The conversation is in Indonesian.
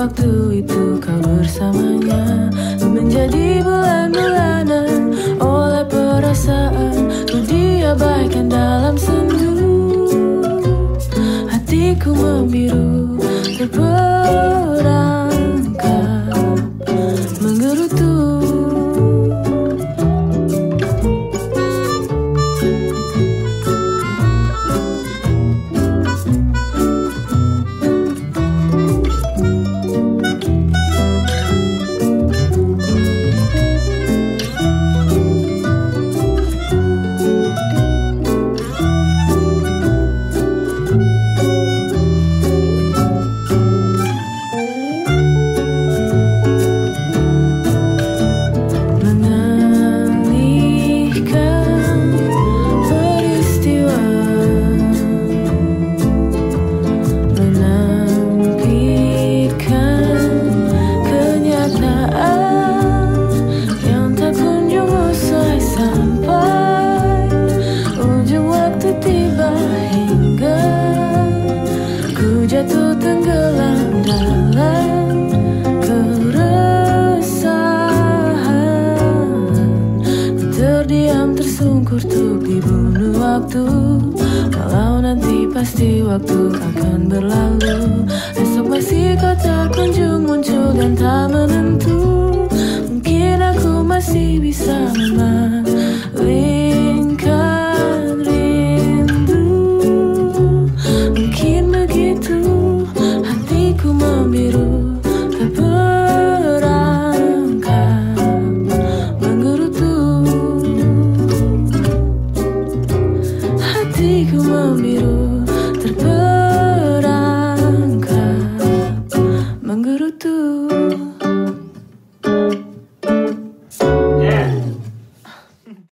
waktu itu kau bersamanya Terdiam tersungkur tuh dibunuh waktu. Walau nanti pasti waktu akan berlalu hatiku membiru terperangkap menggerutu.